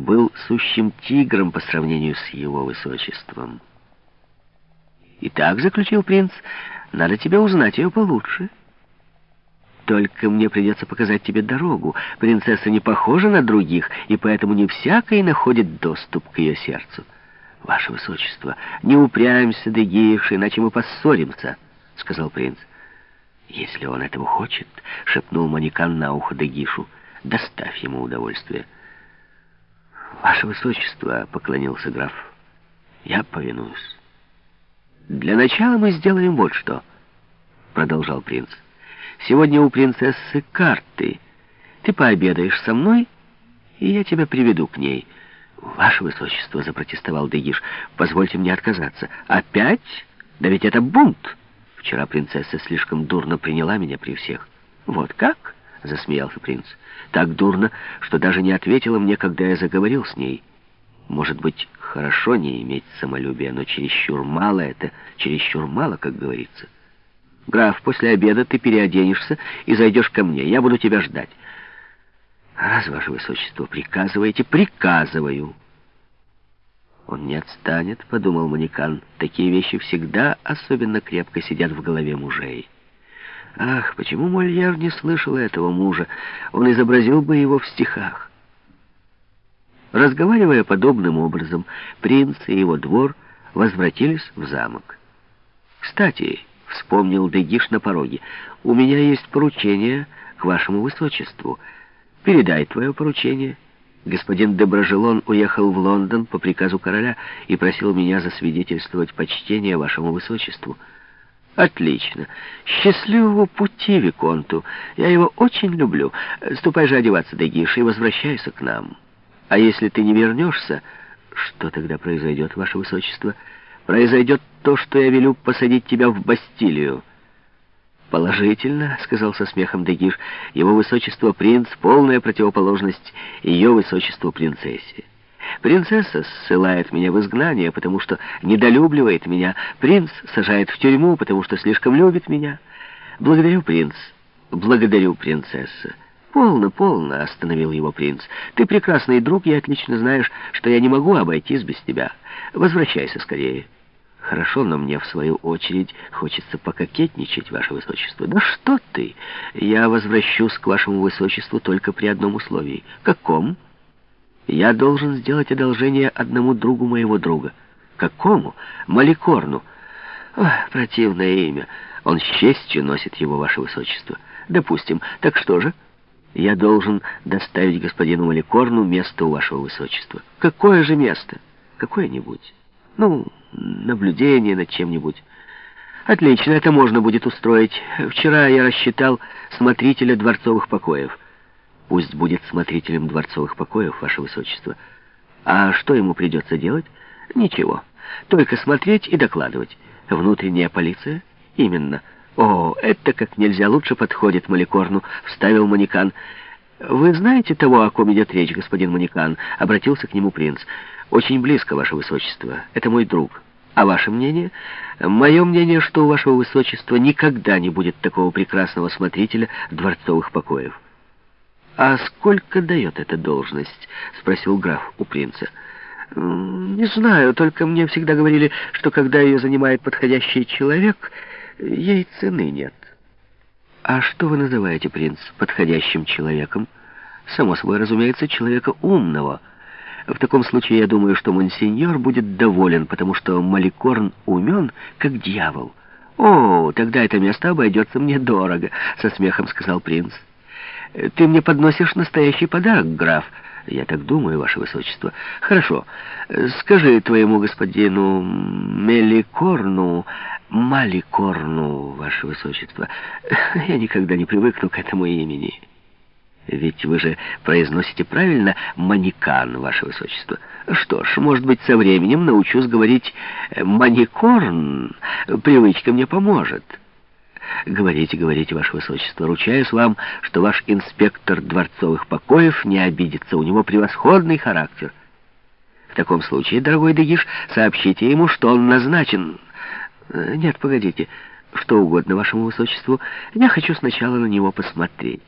был сущим тигром по сравнению с его высочеством. «Итак», — заключил принц, — «надо тебе узнать ее получше». Только мне придется показать тебе дорогу. Принцесса не похожа на других, и поэтому не всякий находит доступ к ее сердцу. Ваше Высочество, не упрямься, Дегиш, иначе мы поссоримся, — сказал принц. Если он этого хочет, — шепнул Манекан на ухо Дегишу, — доставь ему удовольствие. Ваше Высочество, — поклонился граф, — я повинуюсь. Для начала мы сделаем вот что, — продолжал принц. Сегодня у принцессы карты. Ты пообедаешь со мной, и я тебя приведу к ней. Ваше Высочество, — запротестовал Дегиш, — позвольте мне отказаться. Опять? Да ведь это бунт. Вчера принцесса слишком дурно приняла меня при всех. Вот как? — засмеялся принц. Так дурно, что даже не ответила мне, когда я заговорил с ней. Может быть, хорошо не иметь самолюбия, но чересчур мало это, чересчур мало, как говорится. Граф, после обеда ты переоденешься и зайдешь ко мне. Я буду тебя ждать. Раз, ваше высочество, приказываете, приказываю. Он не отстанет, подумал Манекан. Такие вещи всегда особенно крепко сидят в голове мужей. Ах, почему Мольер не слышал этого мужа? Он изобразил бы его в стихах. Разговаривая подобным образом, принц и его двор возвратились в замок. Кстати, — вспомнил Дегиш на пороге. «У меня есть поручение к вашему высочеству. Передай твое поручение». Господин Доброжелон уехал в Лондон по приказу короля и просил меня засвидетельствовать почтение вашему высочеству. Отлично. Счастливого пути, Виконту. Я его очень люблю. Ступай же одеваться, Дегиш, и возвращайся к нам. А если ты не вернешься, что тогда произойдет, ваше высочество?» произойдет то, что я велю посадить тебя в Бастилию». «Положительно», — сказал со смехом Дегиш, — «его высочество принц — полная противоположность ее высочеству принцессе. Принцесса ссылает меня в изгнание, потому что недолюбливает меня. Принц сажает в тюрьму, потому что слишком любит меня. Благодарю, принц. Благодарю, принцесса. «Полно, полно», — остановил его принц. «Ты прекрасный друг и отлично знаешь, что я не могу обойтись без тебя. Возвращайся скорее». Хорошо, но мне, в свою очередь, хочется пококетничать, ваше высочество. Да что ты! Я возвращусь к вашему высочеству только при одном условии. Каком? Я должен сделать одолжение одному другу моего друга. Какому? Маликорну. Ох, противное имя. Он с честью носит его, ваше высочество. Допустим. Так что же? Я должен доставить господину Маликорну место у вашего высочества. Какое же место? Какое-нибудь. Ну, наблюдение над чем-нибудь. Отлично, это можно будет устроить. Вчера я рассчитал смотрителя дворцовых покоев. Пусть будет смотрителем дворцовых покоев, ваше высочество. А что ему придется делать? Ничего. Только смотреть и докладывать. Внутренняя полиция? Именно. О, это как нельзя лучше подходит Маликорну, вставил Манекан. Вы знаете того, о ком идет речь, господин Манекан? Обратился к нему принц. Очень близко, ваше высочество. Это мой друг. А ваше мнение? Мое мнение, что у вашего высочества никогда не будет такого прекрасного смотрителя дворцовых покоев. «А сколько дает эта должность?» — спросил граф у принца. «Не знаю, только мне всегда говорили, что когда ее занимает подходящий человек, ей цены нет». «А что вы называете, принц, подходящим человеком?» «Само собой, разумеется, человека умного». В таком случае я думаю, что монсеньор будет доволен, потому что Маликорн умен, как дьявол. «О, тогда это место обойдется мне дорого», — со смехом сказал принц. «Ты мне подносишь настоящий подарок, граф». «Я так думаю, ваше высочество». «Хорошо. Скажи твоему господину Меликорну, Маликорну, ваше высочество. Я никогда не привыкну к этому имени». Ведь вы же произносите правильно «манекан», ваше высочество. Что ж, может быть, со временем научусь говорить «маникорн». Привычка мне поможет. Говорите, говорите, ваше высочество. Ручаюсь вам, что ваш инспектор дворцовых покоев не обидится. У него превосходный характер. В таком случае, дорогой Дегиш, сообщите ему, что он назначен. Нет, погодите, что угодно вашему высочеству. Я хочу сначала на него посмотреть».